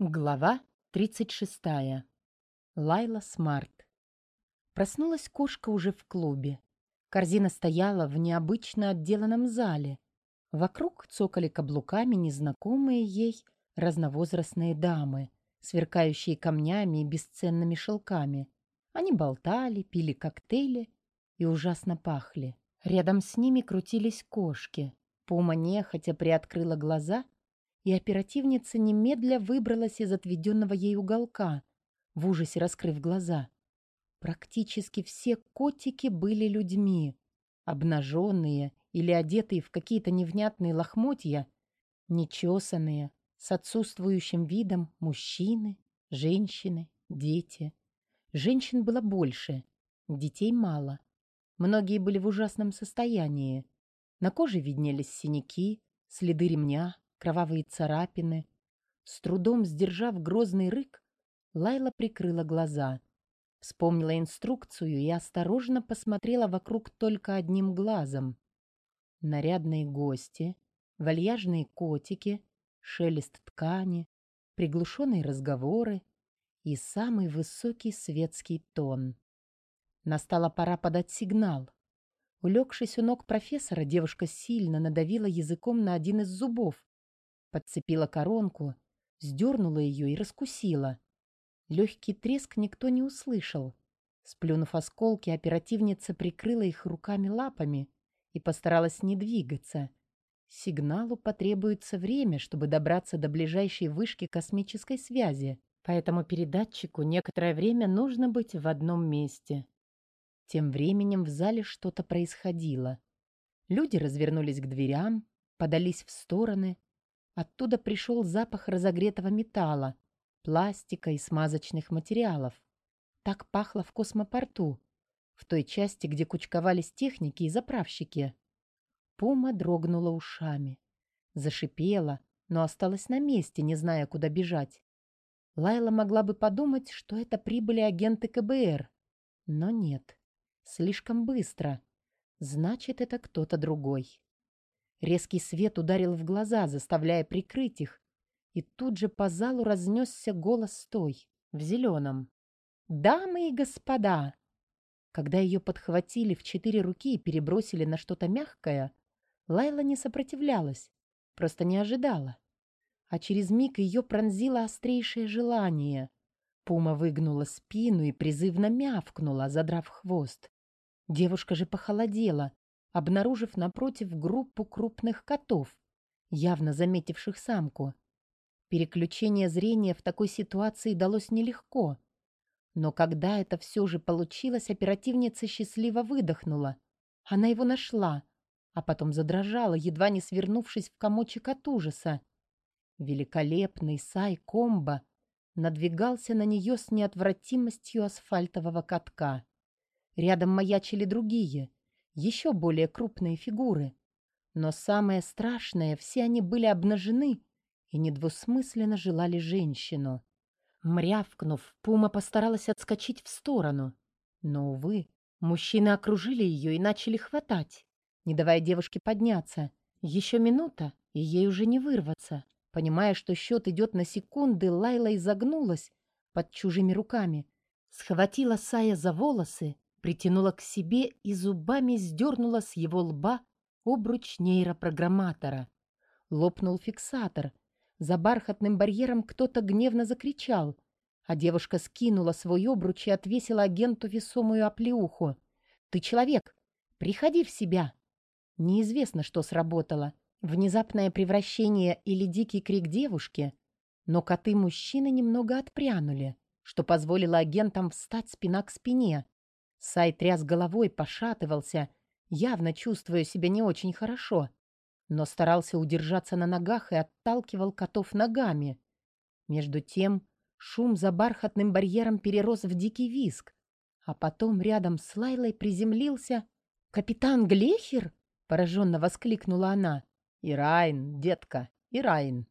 Глава 36. Лайла Смарт. Проснулась кошка уже в клубе. Корзина стояла в необычно отделанном зале. Вокруг цокали каблуками незнакомые ей разновозрастные дамы, сверкающие камнями и бесценными шелками. Они болтали, пили коктейли и ужасно пахли. Рядом с ними крутились кошки. Пума нехотя приоткрыла глаза — и оперативница немедля выбралась из отведенного ей уголка, в ужасе раскрыв глаза. Практически все котики были людьми, обнаженные или одетые в какие-то невнятные лохмотья, нечесанные, с отсутствующим видом мужчины, женщины, дети. Женщин было больше, детей мало. Многие были в ужасном состоянии. На коже виднелись синяки, следы ремня, кровавые царапины. С трудом сдержав грозный рык, Лайла прикрыла глаза. Вспомнила инструкцию и осторожно посмотрела вокруг только одним глазом. Нарядные гости, вальяжные котики, шелест ткани, приглушенные разговоры и самый высокий светский тон. Настала пора подать сигнал. Улегшись у ног профессора, девушка сильно надавила языком на один из зубов, Подцепила коронку, сдернула ее и раскусила. Легкий треск никто не услышал. Сплюнув осколки, оперативница прикрыла их руками-лапами и постаралась не двигаться. Сигналу потребуется время, чтобы добраться до ближайшей вышки космической связи, поэтому передатчику некоторое время нужно быть в одном месте. Тем временем в зале что-то происходило. Люди развернулись к дверям, подались в стороны, Оттуда пришел запах разогретого металла, пластика и смазочных материалов. Так пахло в космопорту, в той части, где кучковались техники и заправщики. Пума дрогнула ушами. Зашипела, но осталась на месте, не зная, куда бежать. Лайла могла бы подумать, что это прибыли агенты КБР. Но нет. Слишком быстро. Значит, это кто-то другой. Резкий свет ударил в глаза, заставляя прикрыть их, и тут же по залу разнесся голос той, в зеленом. «Дамы и господа!» Когда ее подхватили в четыре руки и перебросили на что-то мягкое, Лайла не сопротивлялась, просто не ожидала. А через миг ее пронзило острейшее желание. Пума выгнула спину и призывно мявкнула, задрав хвост. Девушка же похолодела, обнаружив напротив группу крупных котов, явно заметивших самку. Переключение зрения в такой ситуации далось нелегко. Но когда это все же получилось, оперативница счастливо выдохнула. Она его нашла, а потом задрожала, едва не свернувшись в комочек от ужаса. Великолепный Сай Комбо надвигался на нее с неотвратимостью асфальтового катка. Рядом маячили другие, еще более крупные фигуры. Но самое страшное, все они были обнажены и недвусмысленно желали женщину. Мрявкнув, Пума постаралась отскочить в сторону. Но, увы, мужчины окружили ее и начали хватать, не давая девушке подняться. Еще минута, и ей уже не вырваться. Понимая, что счет идет на секунды, Лайла изогнулась под чужими руками, схватила Сая за волосы притянула к себе и зубами сдернула с его лба обруч нейропрограмматора. Лопнул фиксатор. За бархатным барьером кто-то гневно закричал, а девушка скинула свой обруч и отвесила агенту весомую оплеуху. «Ты человек! Приходи в себя!» Неизвестно, что сработало. Внезапное превращение или дикий крик девушки, но коты-мужчины немного отпрянули, что позволило агентам встать спина к спине. Сай тряс головой, пошатывался, явно чувствуя себя не очень хорошо, но старался удержаться на ногах и отталкивал котов ногами. Между тем шум за бархатным барьером перерос в дикий визг, а потом рядом с Лайлой приземлился «Капитан Глехер!» — пораженно воскликнула она. «Ирайн, детка, Ирайн!»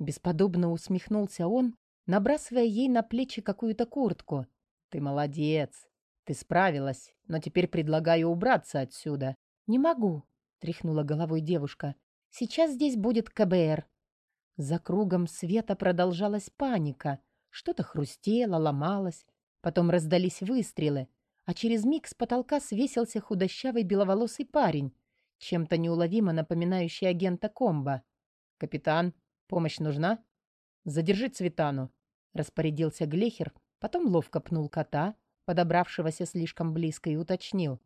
Бесподобно усмехнулся он, набрасывая ей на плечи какую-то куртку. «Ты молодец! Ты справилась, но теперь предлагаю убраться отсюда. Не могу, тряхнула головой девушка. Сейчас здесь будет КБР. За кругом света продолжалась паника. Что-то хрустело, ломалось. Потом раздались выстрелы, а через миг с потолка свесился худощавый беловолосый парень, чем-то неуловимо напоминающий агента Комба. «Капитан, помощь нужна?» «Задержи Цветану», — распорядился Глехер, потом ловко пнул кота, подобравшегося слишком близко, и уточнил.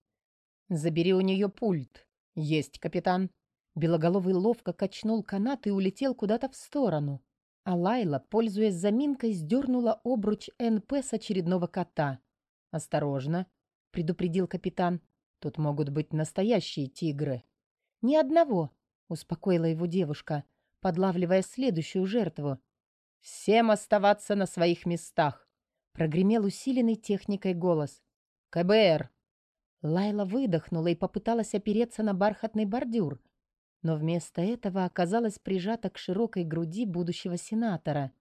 «Забери у нее пульт». «Есть, капитан». Белоголовый ловко качнул канат и улетел куда-то в сторону. А Лайла, пользуясь заминкой, сдернула обруч НП с очередного кота. «Осторожно», — предупредил капитан. «Тут могут быть настоящие тигры». «Ни одного», — успокоила его девушка, подлавливая следующую жертву. «Всем оставаться на своих местах», — прогремел усиленный техникой голос. «КБР!» Лайла выдохнула и попыталась опереться на бархатный бордюр, но вместо этого оказалась прижата к широкой груди будущего сенатора.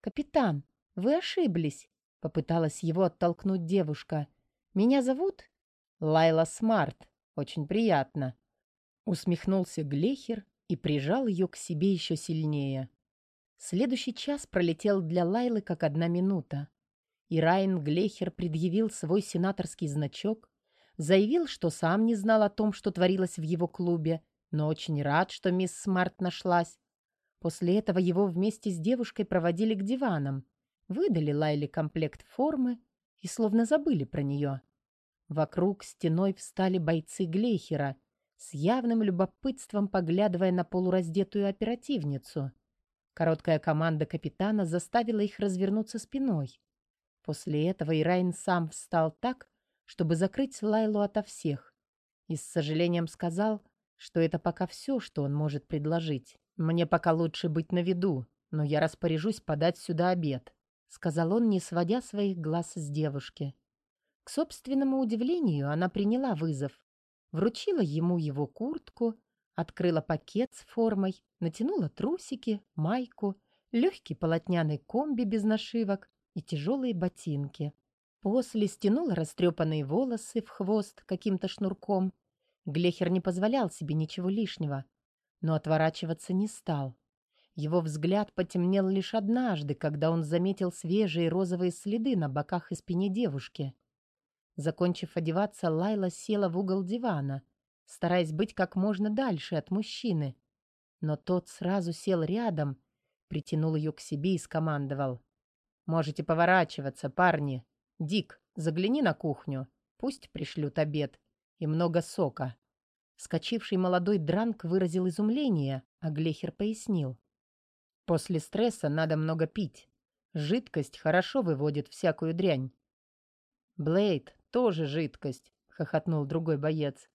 «Капитан, вы ошиблись», — попыталась его оттолкнуть девушка. «Меня зовут?» «Лайла Смарт. Очень приятно», — усмехнулся Глехер и прижал ее к себе еще сильнее. Следующий час пролетел для Лайлы как одна минута. И Райан Глехер предъявил свой сенаторский значок, заявил, что сам не знал о том, что творилось в его клубе, но очень рад, что мисс Смарт нашлась. После этого его вместе с девушкой проводили к диванам, выдали Лайле комплект формы и словно забыли про нее. Вокруг стеной встали бойцы Глейхера, с явным любопытством поглядывая на полураздетую оперативницу. Короткая команда капитана заставила их развернуться спиной. После этого Ирайн сам встал так, чтобы закрыть Лайлу ото всех, и с сожалением сказал, что это пока все, что он может предложить. «Мне пока лучше быть на виду, но я распоряжусь подать сюда обед», — сказал он, не сводя своих глаз с девушки. К собственному удивлению, она приняла вызов, вручила ему его куртку, открыла пакет с формой, натянула трусики, майку, легкий полотняный комби без нашивок и тяжелые ботинки. После стянула растрепанные волосы в хвост каким-то шнурком Глехер не позволял себе ничего лишнего, но отворачиваться не стал. Его взгляд потемнел лишь однажды, когда он заметил свежие розовые следы на боках и спине девушки. Закончив одеваться, Лайла села в угол дивана, стараясь быть как можно дальше от мужчины. Но тот сразу сел рядом, притянул ее к себе и скомандовал. «Можете поворачиваться, парни. Дик, загляни на кухню. Пусть пришлют обед и много сока. Скочивший молодой дранк выразил изумление, а Глехер пояснил. После стресса надо много пить. Жидкость хорошо выводит всякую дрянь. Блейд тоже жидкость, хохотнул другой боец.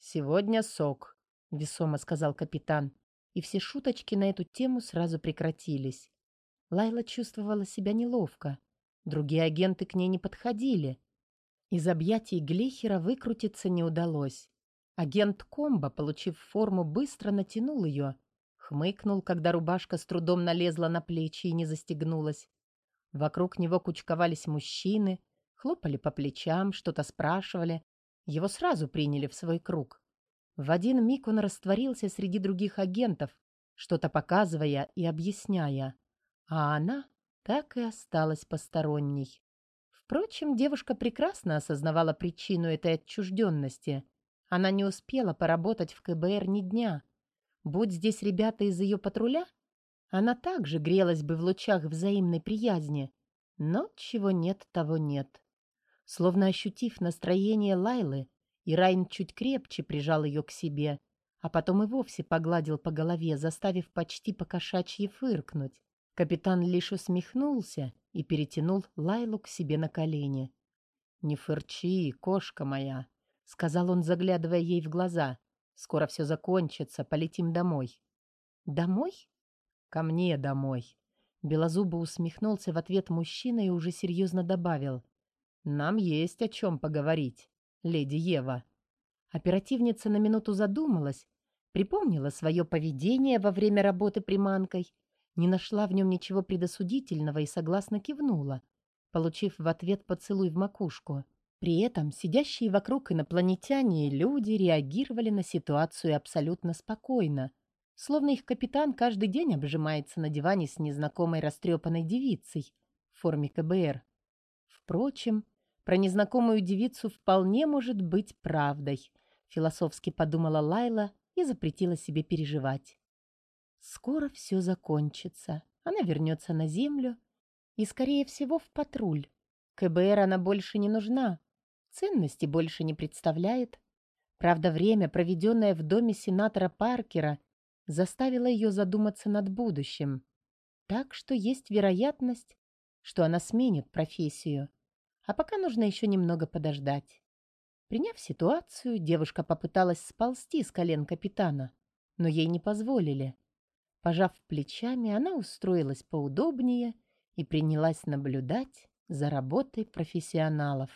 Сегодня сок, весомо сказал капитан, и все шуточки на эту тему сразу прекратились. Лайла чувствовала себя неловко. Другие агенты к ней не подходили, из объятий Глихера выкрутиться не удалось. Агент Комбо, получив форму, быстро натянул ее. Хмыкнул, когда рубашка с трудом налезла на плечи и не застегнулась. Вокруг него кучковались мужчины, хлопали по плечам, что-то спрашивали. Его сразу приняли в свой круг. В один миг он растворился среди других агентов, что-то показывая и объясняя. А она так и осталась посторонней. Впрочем, девушка прекрасно осознавала причину этой отчужденности. Она не успела поработать в КБР ни дня. Будь здесь ребята из ее патруля, она также грелась бы в лучах взаимной приязни. Но чего нет, того нет. Словно ощутив настроение Лайлы, Ирайн чуть крепче прижал ее к себе, а потом и вовсе погладил по голове, заставив почти покошачьи фыркнуть. Капитан лишь усмехнулся и перетянул Лайлу к себе на колени. «Не фырчи, кошка моя», — сказал он, заглядывая ей в глаза. «Скоро все закончится, полетим домой». «Домой?» «Ко мне домой». Белозубо усмехнулся в ответ мужчина и уже серьезно добавил. «Нам есть о чем поговорить, леди Ева». Оперативница на минуту задумалась, припомнила свое поведение во время работы приманкой не нашла в нем ничего предосудительного и согласно кивнула, получив в ответ поцелуй в макушку. При этом сидящие вокруг инопланетяне и люди реагировали на ситуацию абсолютно спокойно, словно их капитан каждый день обжимается на диване с незнакомой растрепанной девицей в форме КБР. Впрочем, про незнакомую девицу вполне может быть правдой, философски подумала Лайла и запретила себе переживать. Скоро все закончится. Она вернется на землю и, скорее всего, в патруль. КБР она больше не нужна, ценности больше не представляет. Правда, время, проведенное в доме сенатора Паркера, заставило ее задуматься над будущим. Так что есть вероятность, что она сменит профессию. А пока нужно еще немного подождать. Приняв ситуацию, девушка попыталась сползти с колен капитана, но ей не позволили. Пожав плечами, она устроилась поудобнее и принялась наблюдать за работой профессионалов.